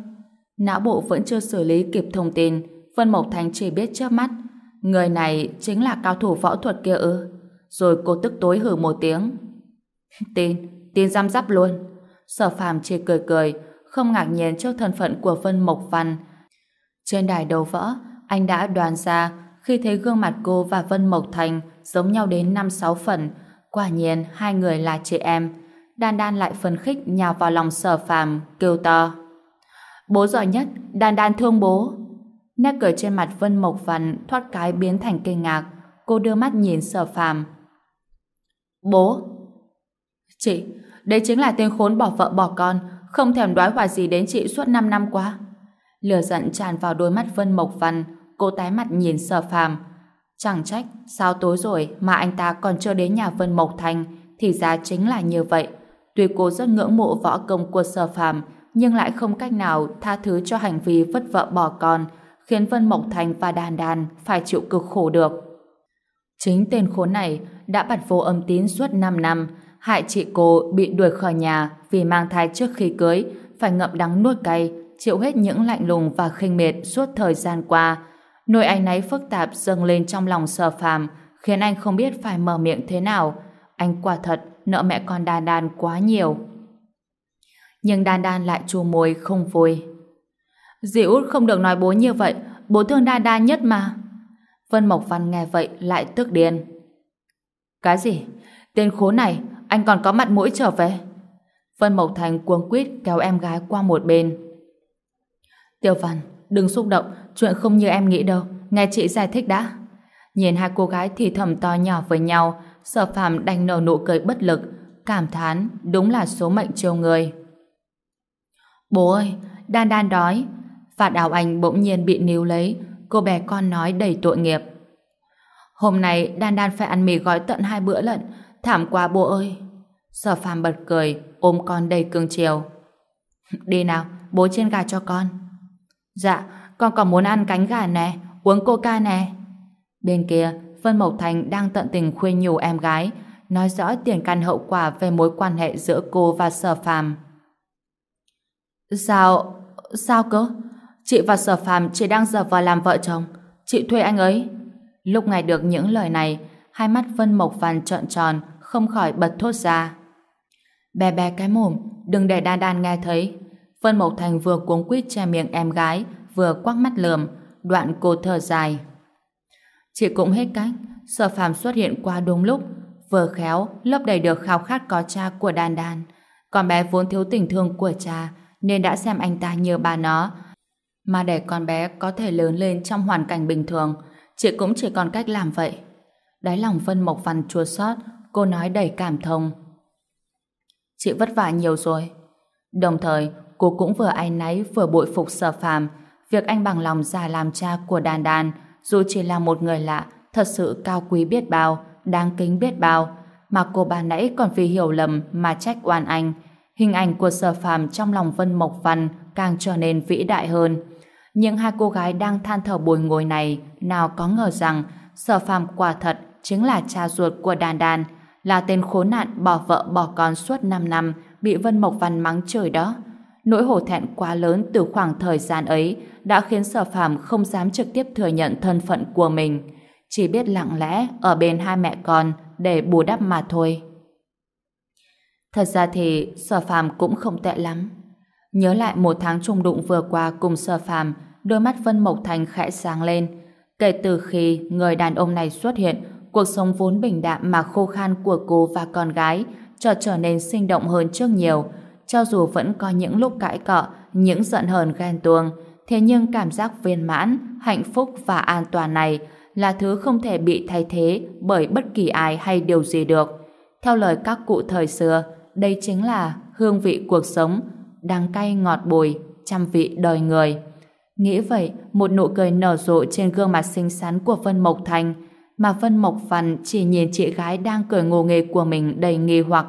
Não bộ vẫn chưa xử lý kịp thông tin, Vân Mộc Thành chỉ biết chớp mắt. Người này chính là cao thủ võ thuật kia ư? Rồi cô tức tối hử một tiếng. tin, tin giam giáp luôn. Sở phàm chỉ cười cười, không ngạc nhiên trước thân phận của Vân Mộc Văn. Trên đài đầu võ, anh đã đoán ra khi thấy gương mặt cô và Vân Mộc Thành giống nhau đến 5-6 phần, quả nhiên hai người là chị em. Đan Đan lại phấn khích nhào vào lòng sở phàm, kêu to. Bố giỏi nhất, Đan Đan thương bố. Nét cười trên mặt Vân Mộc Văn thoát cái biến thành kinh ngạc. Cô đưa mắt nhìn sở phàm. Bố! Chị, đây chính là tên khốn bỏ vợ bỏ con, không thèm đoái hoài gì đến chị suốt 5 năm qua. Lửa giận tràn vào đôi mắt Vân Mộc Văn, cô tái mặt nhìn sở phàm. Chẳng trách, sao tối rồi mà anh ta còn chưa đến nhà Vân Mộc Thành, thì ra chính là như vậy. Tuy cô rất ngưỡng mộ võ công của sở phàm, nhưng lại không cách nào tha thứ cho hành vi vứt vợ bỏ con, khiến Vân Mộc Thành và Đàn Đàn phải chịu cực khổ được. Chính tên khốn này đã bật vô âm tín suốt 5 năm, hại chị cô bị đuổi khỏi nhà vì mang thai trước khi cưới, phải ngậm đắng nuốt cay, chịu hết những lạnh lùng và khinh miệt suốt thời gian qua. Nỗi anh náy phức tạp dâng lên trong lòng sở phàm, khiến anh không biết phải mở miệng thế nào. Anh quả thật nợ mẹ con Đan Đan quá nhiều. Nhưng Đan Đan lại chua môi không vui. Dì út không được nói bố như vậy, bố thương Đan Đan nhất mà. Vân Mộc Văn nghe vậy lại tức điên. Cái gì? Tên khốn này, anh còn có mặt mũi trở về. Vân Mộc Thành cuống quýt kéo em gái qua một bên. Tiêu Văn, đừng xúc động, chuyện không như em nghĩ đâu, nghe chị giải thích đã. Nhìn hai cô gái thì thầm to nhỏ với nhau, sở phàm đành nở nụ cười bất lực, cảm thán, đúng là số mệnh trêu người. Bố ơi, Đan Đan đói. Vạt áo anh bỗng nhiên bị níu lấy, cô bé con nói đầy tội nghiệp. Hôm nay Đan Đan phải ăn mì gói tận hai bữa lận, thảm quá bố ơi. Sở phàm bật cười, ôm con đầy cương chiều. Đi nào, bố chiên gà cho con. Dạ, con còn muốn ăn cánh gà nè, uống coca nè. Bên kia, Vân Mộc Thành đang tận tình khuyên nhủ em gái, nói rõ tiền căn hậu quả về mối quan hệ giữa cô và sở phàm. Sao... sao cơ? Chị và sở phàm chỉ đang giờ vào làm vợ chồng. Chị thuê anh ấy. Lúc nghe được những lời này, hai mắt Vân Mộc phàn trợn tròn, không khỏi bật thốt ra. bè bè cái mồm, đừng để đan đan nghe thấy. Vân Mộc Thành vừa cuống quýt che miệng em gái, vừa quắc mắt lườm, đoạn cô thở dài. Chị cũng hết cách, sở phàm xuất hiện qua đúng lúc, vừa khéo lấp đầy được khao khát có cha của đan đan Con bé vốn thiếu tình thương của cha, nên đã xem anh ta như bà nó. Mà để con bé có thể lớn lên trong hoàn cảnh bình thường, chị cũng chỉ còn cách làm vậy. Đáy lòng Vân Mộc Văn chua xót, cô nói đầy cảm thông. Chị vất vả nhiều rồi. Đồng thời, cô cũng vừa áy náy vừa bội phục sở phàm. Việc anh bằng lòng ra làm cha của đàn đàn, dù chỉ là một người lạ, thật sự cao quý biết bao, đáng kính biết bao. Mà cô bà nãy còn vì hiểu lầm mà trách oan anh. Hình ảnh của sở phàm trong lòng Vân Mộc Văn càng trở nên vĩ đại hơn. Nhưng hai cô gái đang than thở bồi ngồi này nào có ngờ rằng sở phàm quả thật chính là cha ruột của đàn đàn, là tên khốn nạn bỏ vợ bỏ con suốt 5 năm bị Vân Mộc Văn mắng trời đó. Nỗi hổ thẹn quá lớn từ khoảng thời gian ấy đã khiến sở phàm không dám trực tiếp thừa nhận thân phận của mình. Chỉ biết lặng lẽ ở bên hai mẹ con để bù đắp mà thôi. Thật ra thì sở phàm cũng không tệ lắm. Nhớ lại một tháng trùng đụng vừa qua cùng sở phàm, đôi mắt Vân Mộc Thành khẽ sáng lên. Kể từ khi người đàn ông này xuất hiện, cuộc sống vốn bình đạm mà khô khan của cô và con gái cho trở nên sinh động hơn trước nhiều. Cho dù vẫn có những lúc cãi cọ, những giận hờn ghen tuông, thế nhưng cảm giác viên mãn, hạnh phúc và an toàn này là thứ không thể bị thay thế bởi bất kỳ ai hay điều gì được. Theo lời các cụ thời xưa, đây chính là hương vị cuộc sống, đắng cay ngọt bùi, trăm vị đời người. Nghĩ vậy, một nụ cười nở rộ trên gương mặt xinh xắn của Vân Mộc Thành, mà Vân Mộc Văn chỉ nhìn chị gái đang cười ngô nghề của mình đầy nghi hoặc.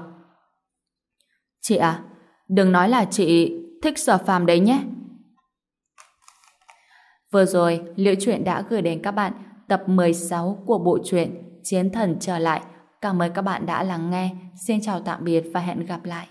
Chị à, đừng nói là chị thích sở phàm đấy nhé. Vừa rồi, Liễu Chuyện đã gửi đến các bạn tập 16 của bộ truyện Chiến Thần Trở Lại. Cảm ơn các bạn đã lắng nghe. Xin chào tạm biệt và hẹn gặp lại.